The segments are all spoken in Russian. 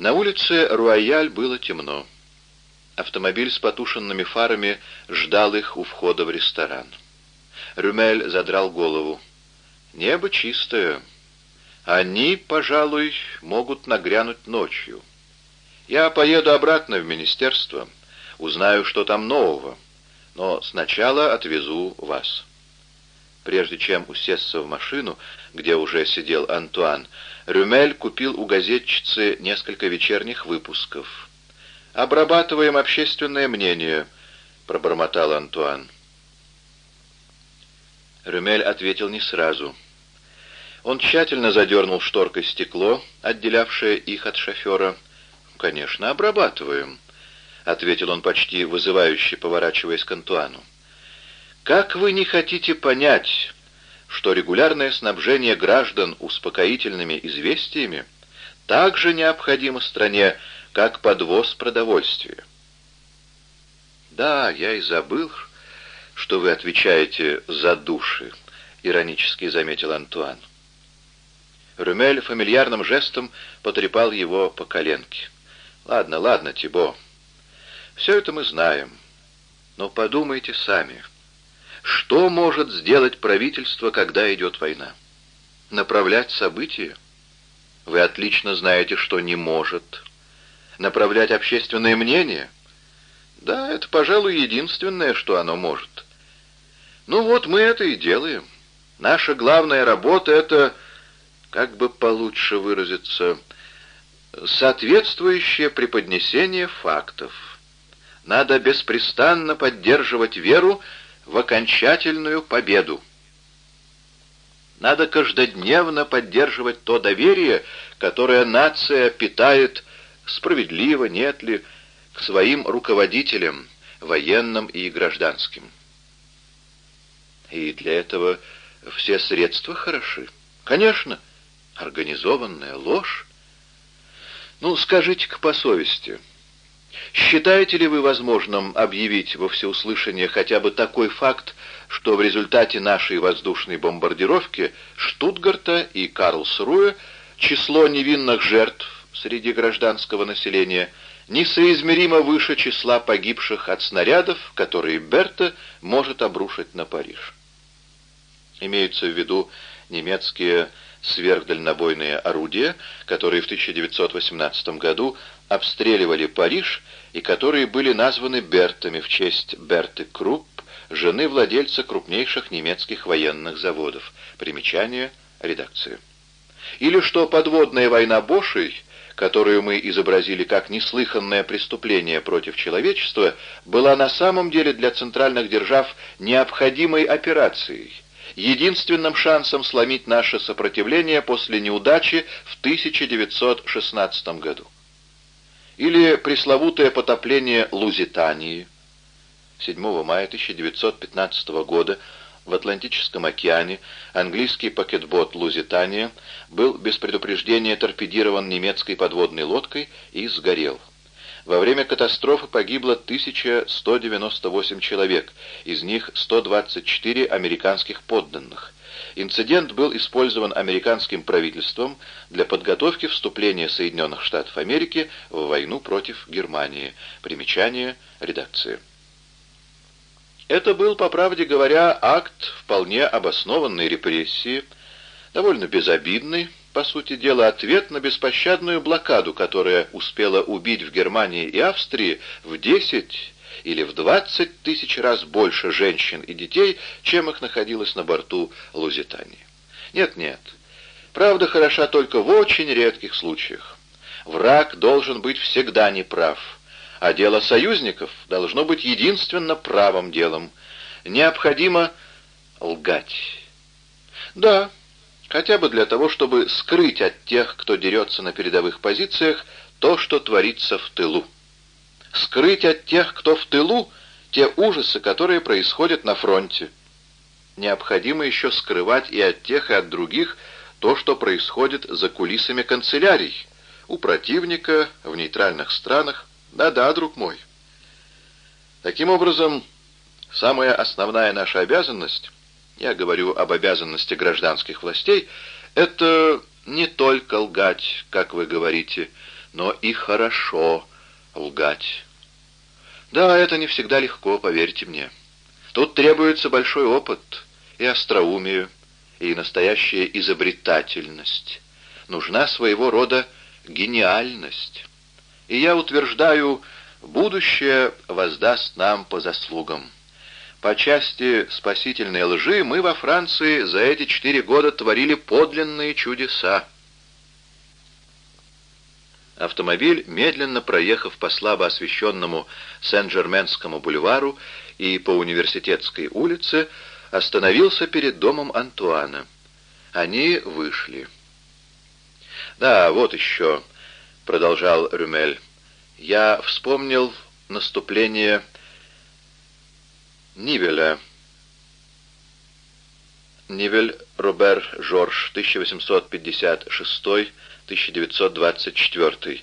На улице Руаяль было темно. Автомобиль с потушенными фарами ждал их у входа в ресторан. Рюмель задрал голову. «Небо чистое. Они, пожалуй, могут нагрянуть ночью. Я поеду обратно в министерство, узнаю, что там нового, но сначала отвезу вас». Прежде чем усесться в машину, где уже сидел Антуан, Рюмель купил у газетчицы несколько вечерних выпусков. «Обрабатываем общественное мнение», — пробормотал Антуан. Рюмель ответил не сразу. Он тщательно задернул шторкой стекло, отделявшее их от шофера. «Конечно, обрабатываем», — ответил он почти вызывающе, поворачиваясь к Антуану. «Как вы не хотите понять, что регулярное снабжение граждан успокоительными известиями также необходимо стране, как подвоз продовольствия?» «Да, я и забыл, что вы отвечаете за души», — иронически заметил Антуан. Рюмель фамильярным жестом потрепал его по коленке. «Ладно, ладно, Тибо, все это мы знаем, но подумайте сами». Что может сделать правительство, когда идет война? Направлять события? Вы отлично знаете, что не может. Направлять общественное мнение? Да, это, пожалуй, единственное, что оно может. Ну вот мы это и делаем. Наша главная работа — это, как бы получше выразиться, соответствующее преподнесение фактов. Надо беспрестанно поддерживать веру в окончательную победу. Надо каждодневно поддерживать то доверие, которое нация питает, справедливо, нет ли, к своим руководителям, военным и гражданским. И для этого все средства хороши. Конечно, организованная ложь. Ну, скажите-ка по совести, считаете ли вы возможным объявить во всеуслышание хотя бы такой факт, что в результате нашей воздушной бомбардировки Штутгарта и Карлсруэ число невинных жертв среди гражданского населения несоизмеримо выше числа погибших от снарядов, которые Берта может обрушить на Париж? Имеются в виду немецкие сверхдальнобойные орудия, которые в 1918 году обстреливали Париж и которые были названы Бертами в честь Берты Крупп, жены владельца крупнейших немецких военных заводов. Примечание редакции. Или что подводная война Бошей, которую мы изобразили как неслыханное преступление против человечества, была на самом деле для центральных держав необходимой операцией – единственным шансом сломить наше сопротивление после неудачи в 1916 году. Или пресловутое потопление Лузитании 7 мая 1915 года в Атлантическом океане английский пакетбот «Лузитания» был без предупреждения торпедирован немецкой подводной лодкой и сгорел. Во время катастрофы погибло 1198 человек, из них 124 американских подданных. Инцидент был использован американским правительством для подготовки вступления Соединенных Штатов Америки в войну против Германии. Примечание редакции. Это был, по правде говоря, акт вполне обоснованной репрессии, довольно безобидный, по сути дела, ответ на беспощадную блокаду, которая успела убить в Германии и Австрии в 10 или в 20 тысяч раз больше женщин и детей, чем их находилось на борту Лузитании. Нет-нет, правда хороша только в очень редких случаях. Враг должен быть всегда неправ, а дело союзников должно быть единственно правым делом. Необходимо лгать. Да, хотя бы для того, чтобы скрыть от тех, кто дерется на передовых позициях, то, что творится в тылу. Скрыть от тех, кто в тылу, те ужасы, которые происходят на фронте. Необходимо еще скрывать и от тех, и от других то, что происходит за кулисами канцелярий, у противника, в нейтральных странах. Да-да, друг мой. Таким образом, самая основная наша обязанность я говорю об обязанности гражданских властей, это Не только лгать, как вы говорите, но и хорошо лгать. Да, это не всегда легко, поверьте мне. Тут требуется большой опыт и остроумие, и настоящая изобретательность. Нужна своего рода гениальность. И я утверждаю, будущее воздаст нам по заслугам. По части спасительной лжи мы во Франции за эти четыре года творили подлинные чудеса. Автомобиль, медленно проехав по слабо освещенному Сен-Жерменскому бульвару и по Университетской улице, остановился перед домом Антуана. Они вышли. «Да, вот еще», — продолжал Рюмель, — «я вспомнил наступление Нивеля». Нивель Робер Жорж, 1856-1924,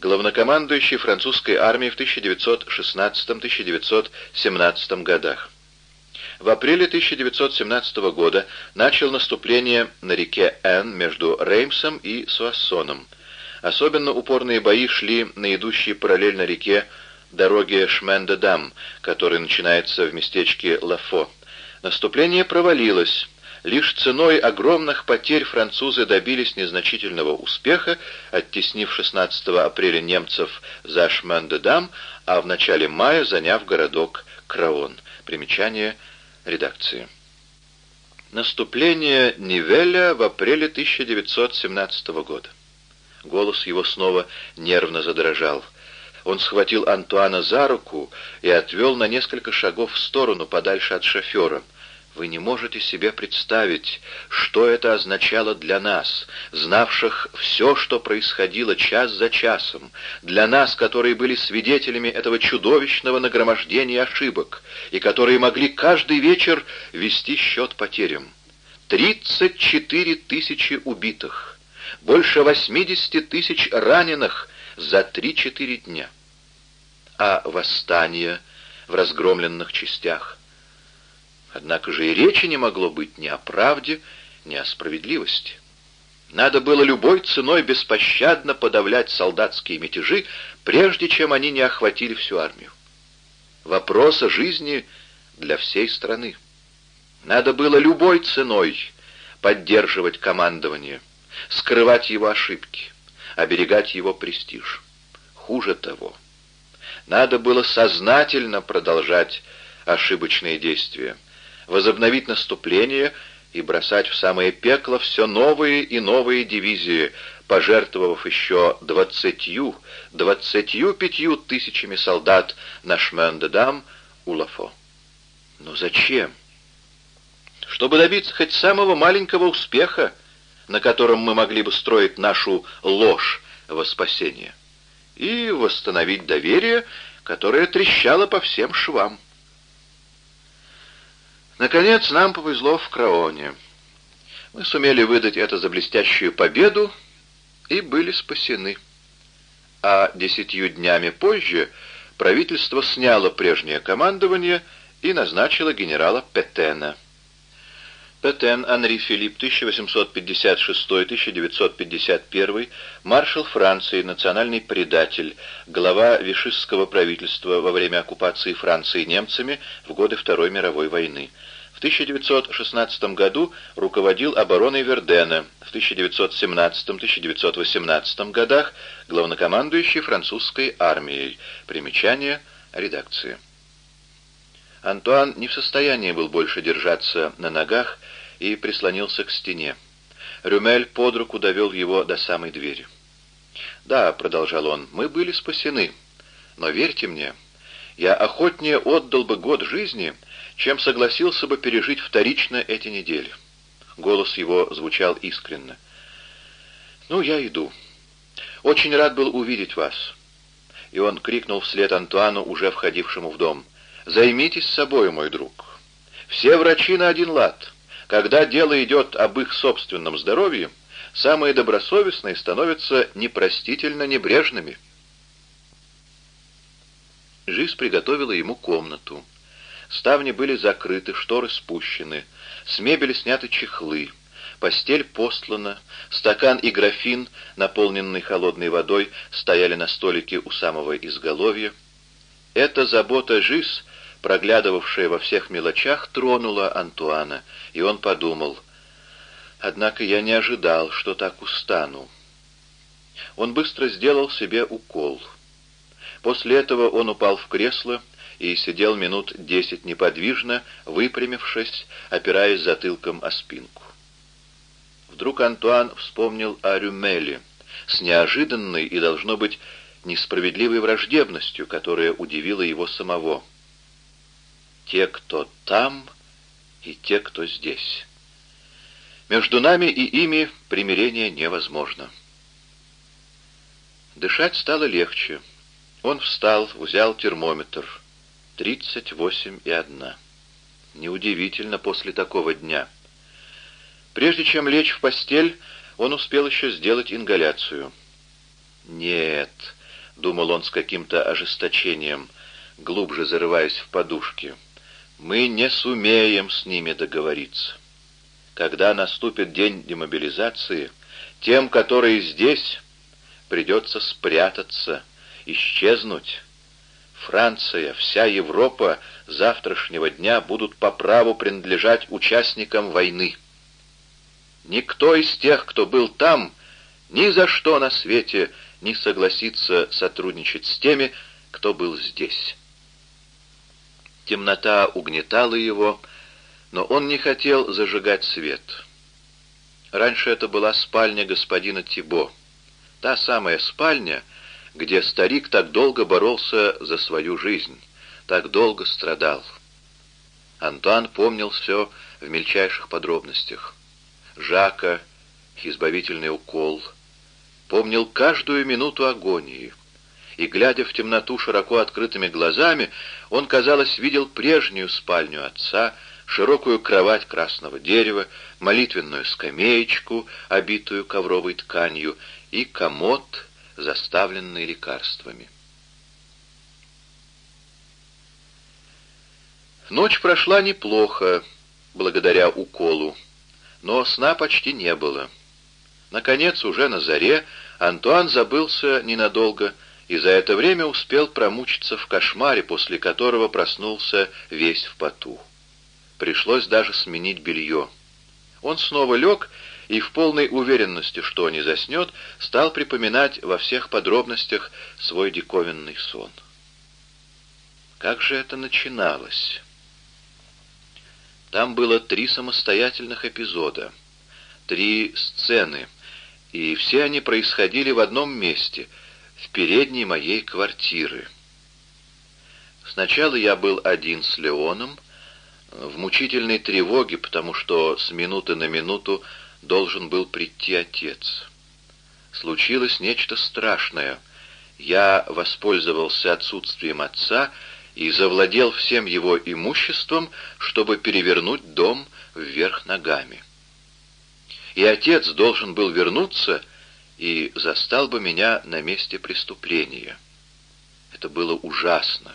главнокомандующий французской армией в 1916-1917 годах. В апреле 1917 года начал наступление на реке Эн между Реймсом и Суассоном. Особенно упорные бои шли на идущей параллельно реке дороге Шмен-де-Дам, который начинается в местечке Лафо. Наступление провалилось. Лишь ценой огромных потерь французы добились незначительного успеха, оттеснив 16 апреля немцев за Шмен-де-Дам, а в начале мая заняв городок Краон. Примечание редакции. Наступление Нивеля в апреле 1917 года. Голос его снова нервно задрожал. Он схватил Антуана за руку и отвел на несколько шагов в сторону, подальше от шофера — вы не можете себе представить, что это означало для нас, знавших все, что происходило час за часом, для нас, которые были свидетелями этого чудовищного нагромождения ошибок и которые могли каждый вечер вести счет потерям. 34 тысячи убитых, больше 80 тысяч раненых за 3-4 дня. А восстание в разгромленных частях, Однако же и речи не могло быть ни о правде, ни о справедливости. Надо было любой ценой беспощадно подавлять солдатские мятежи, прежде чем они не охватили всю армию. Вопрос о жизни для всей страны. Надо было любой ценой поддерживать командование, скрывать его ошибки, оберегать его престиж. Хуже того, надо было сознательно продолжать ошибочные действия, возобновить наступление и бросать в самое пекло все новые и новые дивизии, пожертвовав еще двадцатью, двадцатью пятью тысячами солдат на Шмен-де-Дам у Лафо. Но зачем? Чтобы добиться хоть самого маленького успеха, на котором мы могли бы строить нашу ложь во спасение, и восстановить доверие, которое трещало по всем швам. Наконец, нам повезло в Краоне. Мы сумели выдать это за блестящую победу и были спасены. А десятью днями позже правительство сняло прежнее командование и назначило генерала Петена. Петен Анри Филипп, 1856-1951, маршал Франции, национальный предатель, глава вишистского правительства во время оккупации Франции немцами в годы Второй мировой войны. В 1916 году руководил обороной Вердена, в 1917-1918 годах главнокомандующий французской армией. Примечание редакции. Антуан не в состоянии был больше держаться на ногах и прислонился к стене. Рюмель под руку довел его до самой двери. «Да», — продолжал он, — «мы были спасены. Но верьте мне, я охотнее отдал бы год жизни, чем согласился бы пережить вторично эти недели». Голос его звучал искренно. «Ну, я иду. Очень рад был увидеть вас». И он крикнул вслед Антуану, уже входившему в дом. Займитесь собой, мой друг. Все врачи на один лад. Когда дело идет об их собственном здоровье, самые добросовестные становятся непростительно небрежными. Жизнь приготовила ему комнату. Ставни были закрыты, шторы спущены, с мебели сняты чехлы. постель постлана, стакан и графин, наполненный холодной водой, стояли на столике у самого изголовья. Эта забота Жиз, проглядывавшая во всех мелочах, тронула Антуана, и он подумал, «Однако я не ожидал, что так устану». Он быстро сделал себе укол. После этого он упал в кресло и сидел минут десять неподвижно, выпрямившись, опираясь затылком о спинку. Вдруг Антуан вспомнил о Рюмеле с неожиданной и, должно быть, несправедливой враждебностью, которая удивила его самого. «Те, кто там, и те, кто здесь. Между нами и ими примирение невозможно». Дышать стало легче. Он встал, взял термометр. Тридцать восемь и одна. Неудивительно после такого дня. Прежде чем лечь в постель, он успел еще сделать ингаляцию. «Нет», — думал он с каким-то ожесточением, глубже зарываясь в подушки, — «мы не сумеем с ними договориться. Когда наступит день демобилизации, тем, которые здесь, придется спрятаться, исчезнуть». Франция, вся Европа завтрашнего дня будут по праву принадлежать участникам войны. Никто из тех, кто был там, ни за что на свете не согласится сотрудничать с теми, кто был здесь. Темнота угнетала его, но он не хотел зажигать свет. Раньше это была спальня господина Тибо. Та самая спальня, где старик так долго боролся за свою жизнь, так долго страдал. Антуан помнил все в мельчайших подробностях. Жака, избавительный укол, помнил каждую минуту агонии. И, глядя в темноту широко открытыми глазами, он, казалось, видел прежнюю спальню отца, широкую кровать красного дерева, молитвенную скамеечку, обитую ковровой тканью, и комод, заставленный лекарствами. Ночь прошла неплохо, благодаря уколу но сна почти не было. Наконец, уже на заре, Антуан забылся ненадолго и за это время успел промучиться в кошмаре, после которого проснулся весь в поту. Пришлось даже сменить белье. Он снова лег и в полной уверенности, что не заснет, стал припоминать во всех подробностях свой диковинный сон. Как же это начиналось? Там было три самостоятельных эпизода, три сцены, и все они происходили в одном месте, в передней моей квартиры. Сначала я был один с Леоном, в мучительной тревоге, потому что с минуты на минуту должен был прийти отец. Случилось нечто страшное. Я воспользовался отсутствием отца и завладел всем его имуществом, чтобы перевернуть дом вверх ногами. И отец должен был вернуться и застал бы меня на месте преступления. Это было ужасно.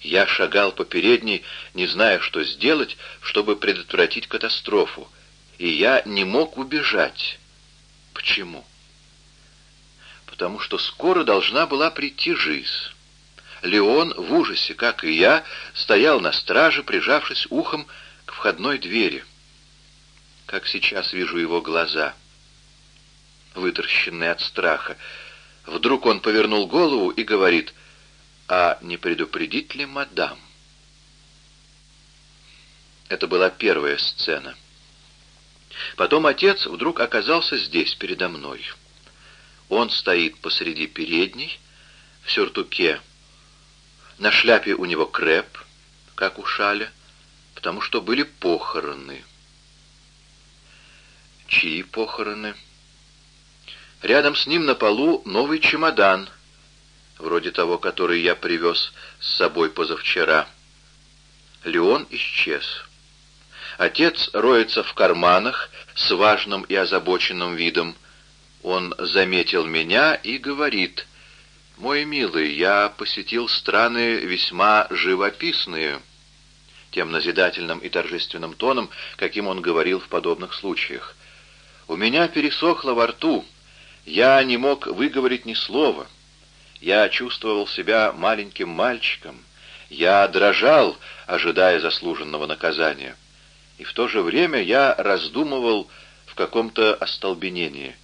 Я шагал по передней, не зная, что сделать, чтобы предотвратить катастрофу, и я не мог убежать. Почему? Потому что скоро должна была прийти жизнь. Леон в ужасе, как и я, стоял на страже, прижавшись ухом к входной двери. Как сейчас вижу его глаза, вытаращенные от страха. Вдруг он повернул голову и говорит, «А не предупредить ли мадам?» Это была первая сцена. Потом отец вдруг оказался здесь, передо мной. Он стоит посреди передней, в сюртуке, на шляпе у него креп, как у шаля, потому что были похороны. Чьи похороны? Рядом с ним на полу новый чемодан, вроде того, который я привез с собой позавчера. Леон исчез. Отец роется в карманах с важным и озабоченным видом. Он заметил меня и говорит — «Мой милый, я посетил страны весьма живописные», тем назидательным и торжественным тоном, каким он говорил в подобных случаях. У меня пересохло во рту. Я не мог выговорить ни слова. Я чувствовал себя маленьким мальчиком. Я дрожал, ожидая заслуженного наказания. И в то же время я раздумывал в каком-то остолбенении.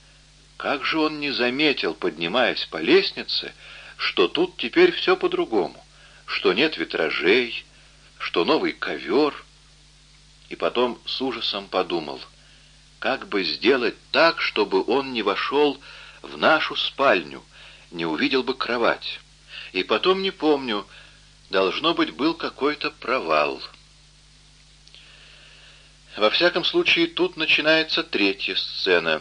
Как же он не заметил, поднимаясь по лестнице, что тут теперь все по-другому, что нет витражей, что новый ковер. И потом с ужасом подумал, как бы сделать так, чтобы он не вошел в нашу спальню, не увидел бы кровать. И потом не помню, должно быть, был какой-то провал. Во всяком случае, тут начинается третья сцена.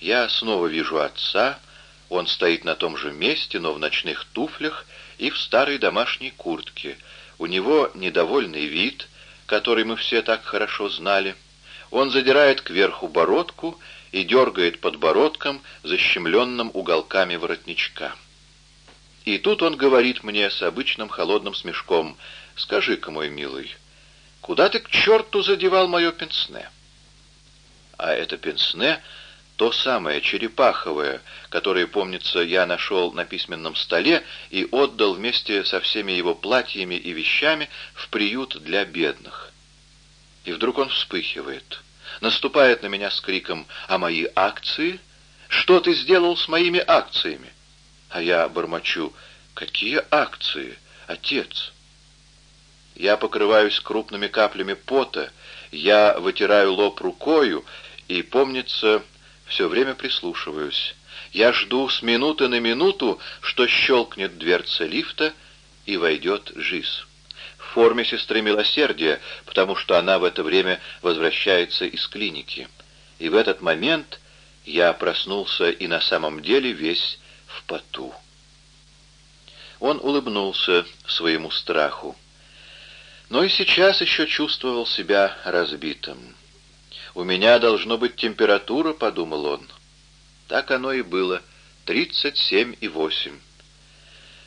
Я снова вижу отца, он стоит на том же месте, но в ночных туфлях и в старой домашней куртке. У него недовольный вид, который мы все так хорошо знали. Он задирает кверху бородку и дергает подбородком, защемленным уголками воротничка. И тут он говорит мне с обычным холодным смешком, «Скажи-ка, мой милый, куда ты к черту задевал мое пенсне?» А это пенсне — то самое черепаховое, которое, помнится, я нашел на письменном столе и отдал вместе со всеми его платьями и вещами в приют для бедных. И вдруг он вспыхивает — наступает на меня с криком «А мои акции? Что ты сделал с моими акциями?» А я бормочу «Какие акции, отец?» Я покрываюсь крупными каплями пота, я вытираю лоб рукою и, помнится, все время прислушиваюсь. Я жду с минуты на минуту, что щелкнет дверца лифта и войдет Жиз форме сестры милосердия, потому что она в это время возвращается из клиники. И в этот момент я проснулся и на самом деле весь в поту. Он улыбнулся своему страху. Но и сейчас еще чувствовал себя разбитым. «У меня должно быть температура», — подумал он. Так оно и было, тридцать семь и восемь.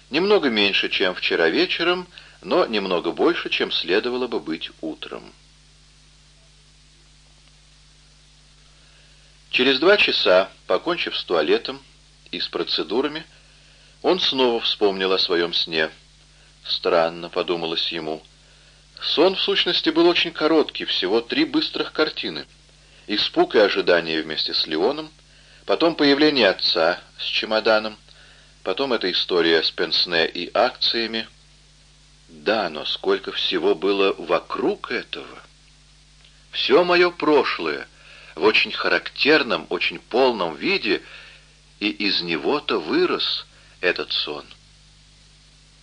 Немного меньше, чем вчера вечером, — но немного больше, чем следовало бы быть утром. Через два часа, покончив с туалетом и с процедурами, он снова вспомнил о своем сне. Странно, подумалось ему. Сон, в сущности, был очень короткий, всего три быстрых картины. Испуг и ожидание вместе с Леоном, потом появление отца с чемоданом, потом эта история с Пенсне и акциями, да, но сколько всего было вокруг этого. Все мое прошлое в очень характерном, очень полном виде, и из него-то вырос этот сон.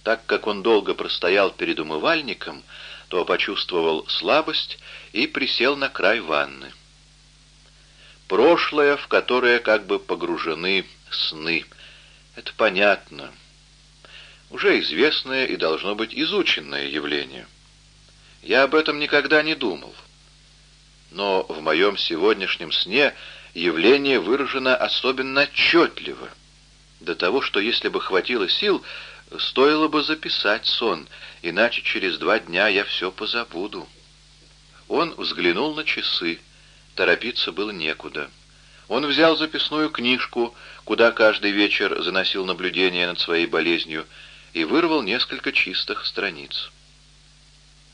Так как он долго простоял перед умывальником, то почувствовал слабость и присел на край ванны. Прошлое, в которое как бы погружены сны. Это понятно уже известное и должно быть изученное явление. Я об этом никогда не думал. Но в моем сегодняшнем сне явление выражено особенно отчетливо, до того, что если бы хватило сил, стоило бы записать сон, иначе через два дня я все позабуду. Он взглянул на часы, торопиться было некуда. Он взял записную книжку, куда каждый вечер заносил наблюдение над своей болезнью, и вырвал несколько чистых страниц.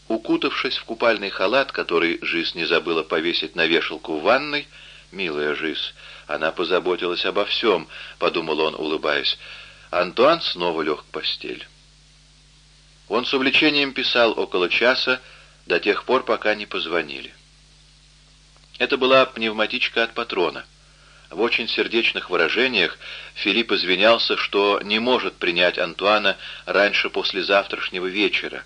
Укутавшись в купальный халат, который Жиз не забыла повесить на вешалку в ванной, «Милая Жиз, она позаботилась обо всем», — подумал он, улыбаясь. Антуан снова лег к постель. Он с увлечением писал около часа, до тех пор, пока не позвонили. Это была пневматичка от патрона. В очень сердечных выражениях Филипп извинялся, что не может принять Антуана раньше послезавтрашнего вечера.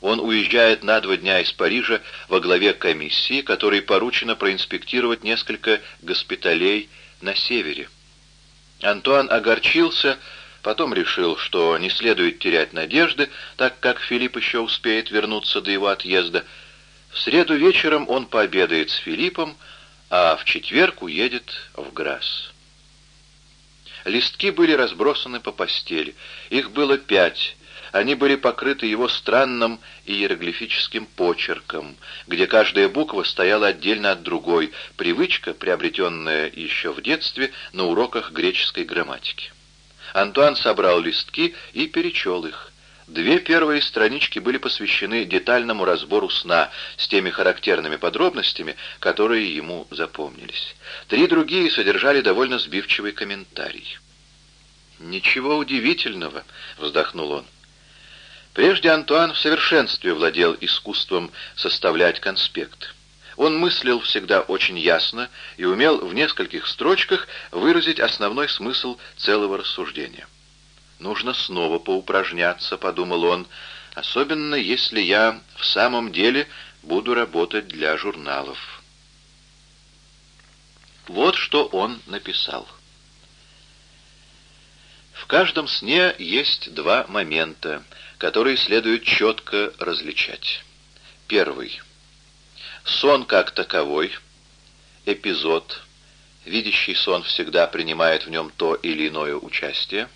Он уезжает на два дня из Парижа во главе комиссии, которой поручено проинспектировать несколько госпиталей на севере. Антуан огорчился, потом решил, что не следует терять надежды, так как Филипп еще успеет вернуться до его отъезда. В среду вечером он пообедает с Филиппом, а в четверг уедет в Грасс. Листки были разбросаны по постели. Их было пять. Они были покрыты его странным иероглифическим почерком, где каждая буква стояла отдельно от другой, привычка, приобретенная еще в детстве на уроках греческой грамматики. Антуан собрал листки и перечел их. Две первые странички были посвящены детальному разбору сна с теми характерными подробностями, которые ему запомнились. Три другие содержали довольно сбивчивый комментарий. «Ничего удивительного», — вздохнул он. Прежде Антуан в совершенстве владел искусством составлять конспект. Он мыслил всегда очень ясно и умел в нескольких строчках выразить основной смысл целого рассуждения. «Нужно снова поупражняться», — подумал он, «особенно если я в самом деле буду работать для журналов». Вот что он написал. В каждом сне есть два момента, которые следует четко различать. Первый. Сон как таковой, эпизод, видящий сон всегда принимает в нем то или иное участие,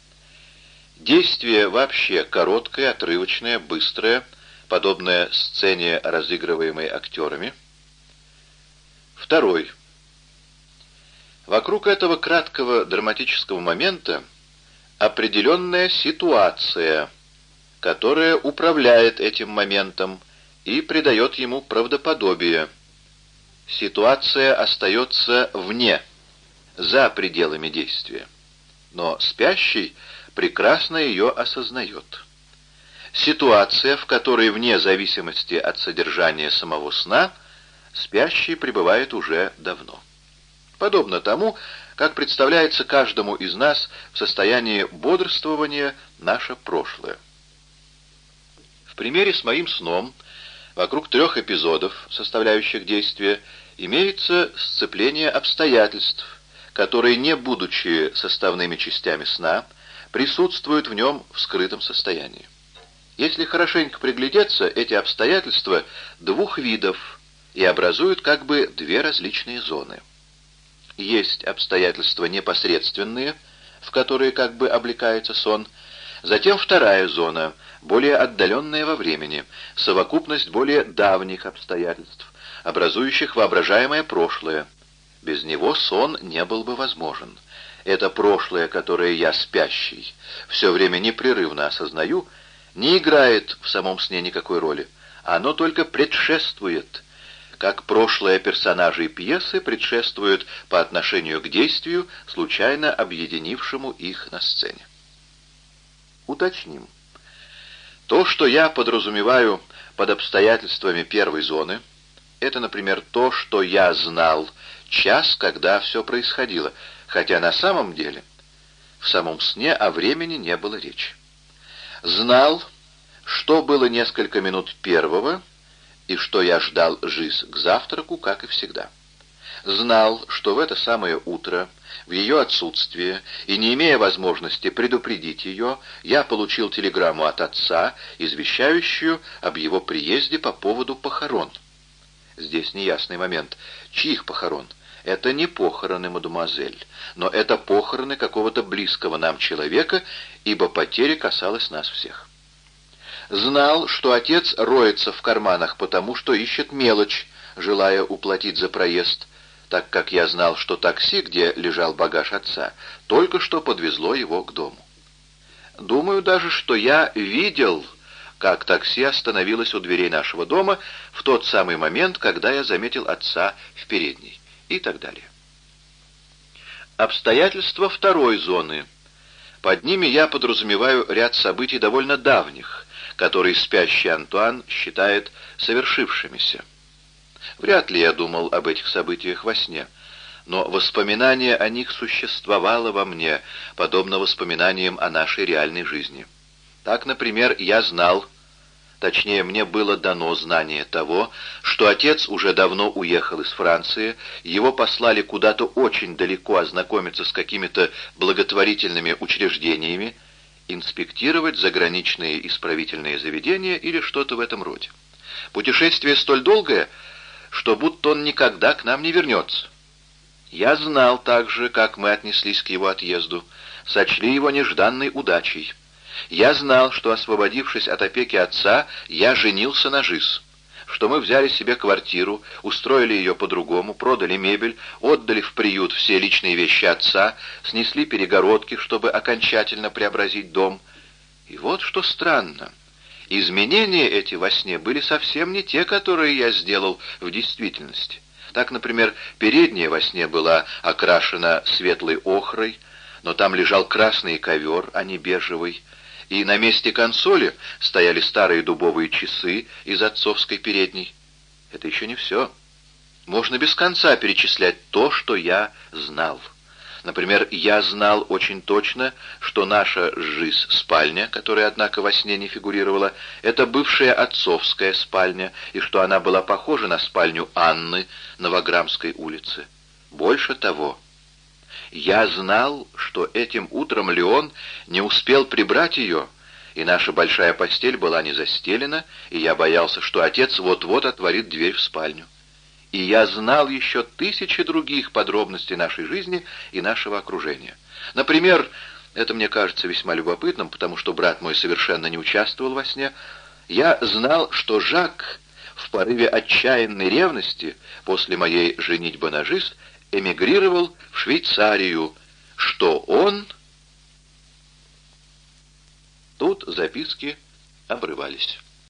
Действие вообще короткое, отрывочное, быстрое, подобное сцене, разыгрываемой актерами. Второй. Вокруг этого краткого драматического момента определенная ситуация, которая управляет этим моментом и придает ему правдоподобие. Ситуация остается вне, за пределами действия. Но спящий — прекрасно ее осознает. Ситуация, в которой вне зависимости от содержания самого сна спящий пребывает уже давно. Подобно тому, как представляется каждому из нас в состоянии бодрствования наше прошлое. В примере с моим сном, вокруг трех эпизодов, составляющих действие, имеется сцепление обстоятельств, которые, не будучи составными частями сна, присутствуют в нем в скрытом состоянии. Если хорошенько приглядеться, эти обстоятельства двух видов и образуют как бы две различные зоны. Есть обстоятельства непосредственные, в которые как бы облекается сон, затем вторая зона, более отдаленная во времени, совокупность более давних обстоятельств, образующих воображаемое прошлое. Без него сон не был бы возможен. Это прошлое, которое я спящий, все время непрерывно осознаю, не играет в самом сне никакой роли. Оно только предшествует, как прошлое персонажей пьесы предшествует по отношению к действию, случайно объединившему их на сцене. Уточним. То, что я подразумеваю под обстоятельствами первой зоны, это, например, то, что я знал час, когда все происходило — хотя на самом деле в самом сне о времени не было речи. Знал, что было несколько минут первого, и что я ждал Жиз к завтраку, как и всегда. Знал, что в это самое утро, в ее отсутствие, и не имея возможности предупредить ее, я получил телеграмму от отца, извещающую об его приезде по поводу похорон. Здесь неясный момент. Чьих похорон? Это не похороны, мадемуазель, но это похороны какого-то близкого нам человека, ибо потеря касалась нас всех. Знал, что отец роется в карманах, потому что ищет мелочь, желая уплатить за проезд, так как я знал, что такси, где лежал багаж отца, только что подвезло его к дому. Думаю даже, что я видел, как такси остановилось у дверей нашего дома в тот самый момент, когда я заметил отца в передней и так далее. Обстоятельства второй зоны. Под ними я подразумеваю ряд событий довольно давних, которые спящий Антуан считает совершившимися. Вряд ли я думал об этих событиях во сне, но воспоминание о них существовало во мне, подобно воспоминаниям о нашей реальной жизни. Так, например, я знал, Точнее, мне было дано знание того, что отец уже давно уехал из Франции, его послали куда-то очень далеко ознакомиться с какими-то благотворительными учреждениями, инспектировать заграничные исправительные заведения или что-то в этом роде. Путешествие столь долгое, что будто он никогда к нам не вернется. Я знал также, как мы отнеслись к его отъезду, сочли его нежданной удачей. Я знал, что, освободившись от опеки отца, я женился на Жиз, что мы взяли себе квартиру, устроили ее по-другому, продали мебель, отдали в приют все личные вещи отца, снесли перегородки, чтобы окончательно преобразить дом. И вот что странно. Изменения эти во сне были совсем не те, которые я сделал в действительности. Так, например, передняя во сне была окрашена светлой охрой, но там лежал красный ковер, а не бежевый, и на месте консоли стояли старые дубовые часы из отцовской передней. Это еще не все. Можно без конца перечислять то, что я знал. Например, я знал очень точно, что наша ЖИС-спальня, которая, однако, во сне не фигурировала, это бывшая отцовская спальня, и что она была похожа на спальню Анны на Ваграмской улице. Больше того, я знал, что этим утром Леон не успел прибрать ее, и наша большая постель была не застелена, и я боялся, что отец вот-вот отворит дверь в спальню и я знал еще тысячи других подробностей нашей жизни и нашего окружения. Например, это мне кажется весьма любопытным, потому что брат мой совершенно не участвовал во сне, я знал, что Жак в порыве отчаянной ревности после моей женитьбы на Жиз эмигрировал в Швейцарию, что он... Тут записки обрывались.